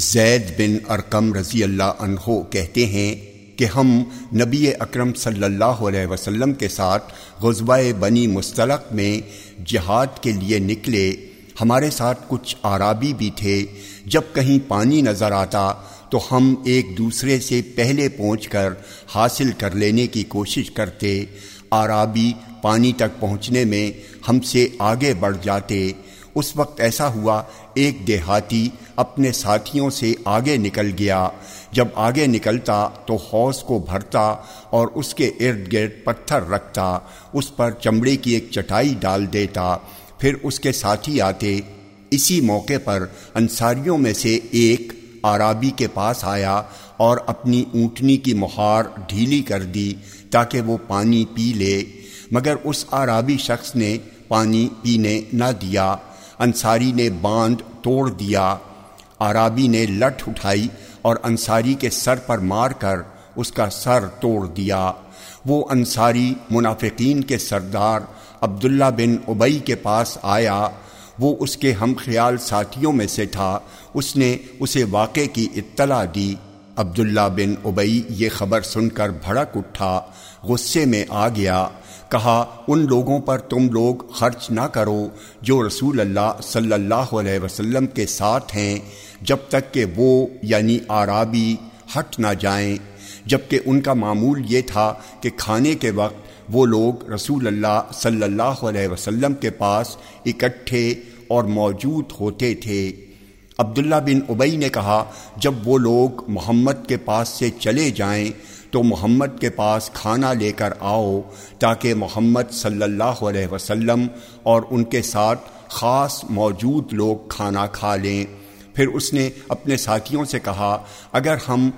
زید بن ارکم رضی اللہ عنہ کہتے ہیں کہ ہم نبی اکرم صلی اللہ علیہ وسلم کے ساتھ غزوہ بنی مستلق میں جہاد کے لیے نکلے۔ ہمارے ساتھ کچھ آرابی بھی تھے۔ جب کہیں پانی نظر آتا تو ہم ایک دوسرے سے پہلے پہنچ کر حاصل کر لینے کی کوشش کرتے۔ آرابی پانی تک پہنچنے میں ہم سے آگے بڑھ جاتے۔ آگے بڑھ جاتے اس وقت ایسا ہوا، ایک دیہاتی اپنے ساتھیوں سے آگے نکل گیا۔ جب آگے نکلتا تو حوض کو بھرتا اور اس کے ارد گرد پتھر رکھتا، اس پر چمڑے کی ایک چٹائی ڈال دیتا۔ پھر اس کے ساتھی آتے۔ اسی موقع پر انصاریوں میں سے ایک آرابی کے پاس آیا اور اپنی اونٹنی کی مہار ڈھیلی کر دی تاکہ وہ پانی پی لے۔ مگر اس آرابی شخص انصاری نے باندھ توڑ دیا آرابی نے لٹ اٹھائی اور انصاری کے سر پر مار کر اس کا سر توڑ دیا۔ وہ انصاری منافقین کے سردار عبداللہ بن ابئی کے پاس آیا۔ وہ اس کے ہم خیال ساتھیوں میں سے تھا۔ اس نے اسے واقع کی اطلاع دی۔ عبداللہ بن ابئی یہ خبر سن کر بھڑک اٹھا، غصے میں آ گیا۔ کہا، ان لوگوں پر تم لوگ خرچ نہ کرو جو رسول اللہ صلی اللہ علیہ وسلم کے ساتھ ہیں، جب تک کہ وہ یعنی آرابی ہٹ نہ جائیں۔ جبکہ ان کا معمول یہ تھا کہ کھانے کے وقت وہ لوگ رسول اللہ صلی اللّہ علیہ وسلم کے پاس اکٹھے اور موجود ہوتے تھے۔ رسول اللہ عبداللہ بن ابئی نے کہا، جب وہ لوگ محمد کے پاس سے چلے جائیں تو محمد کے پاس کھانا لے کر آؤ تاکہ محمد صلی اللہ علیہ وسلم اور ان کے ساتھ خاص موجود لوگ کھانا کھا لیں۔ پھر اس نے اپنے ساتھیوں سے کہا، اگر ہم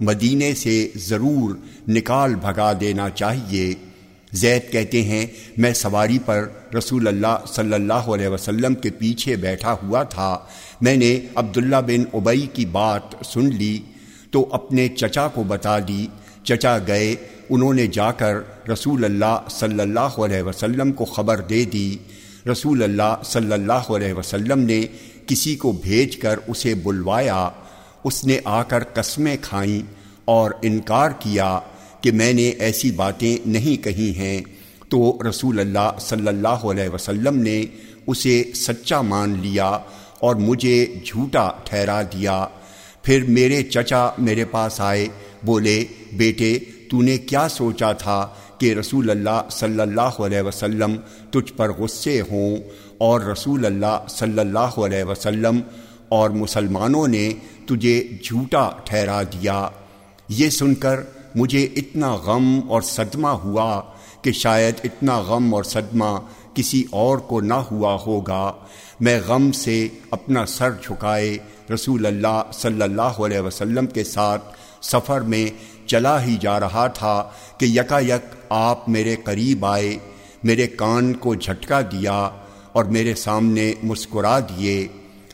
مدینے سے ضرور نکال بھگا دینا چاہیے۔ زید کہتے ہیں، میں سواری پر رسول اللہ صلی اللہ علیہ وسلم کے پیچھے بیٹھا ہوا تھا۔ میں نے عبداللہ بن ابئی کی بات سن لی، تو اپنے چچا کو بتا دی۔ چچا گئے، انہوں نے جا کر رسول اللہ صلی اللہ علیہ وسلم کو خبر دے دی رسول اللہ صلی اللہ علیہ وسلم نے کسی کو بھیج کر اسے بلوایا اس نے آ کر قسمیں کھائیں اور انکار کیا کہ میں نے ایسی باتیں نہیں کہی ہیں تو رسول اللہ صلی اللہ علیہ وسلم نے اسے سچا مان لیا اور مجھے جھوٹا ٹھہرا دیا پھر میرے چچا میرے پاس آئے بولے بیٹے تو نے کیا سوچا تھا کہ رسول اللہ صلی اللہ علیہ وسلم تجھ پر غصے ہوں اور رسول اللہ صلی اللہ علیہ وسلم اور مسلمانوں نے تجھے جھوٹا ٹھہرا دیا یہ سن کر مجھے اتنا غم اور صدمہ ہوا کہ شاید اتنا غم اور صدمہ کسی اور کو نہ ہوا ہوگا میں غم سے اپنا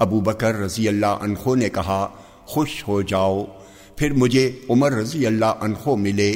ابو بکر رضی اللہ عنہ ملے مجھ سے پوچھا رسول اللہ صلی اللہ علیہ وسلم نے تم سے کیا کہا میں نے کہا مجھ سے آپ نے کچھ نہیں کہا البتہ میرے کان پکڑ کر آپ نے ہلائے اور مجھے دیکھ کر ہنسے ابو بکر رضی اللہ عنہ نے کہا خوش ہو جاؤ پھر مجھے عمر رضی اللہ عنہ ملے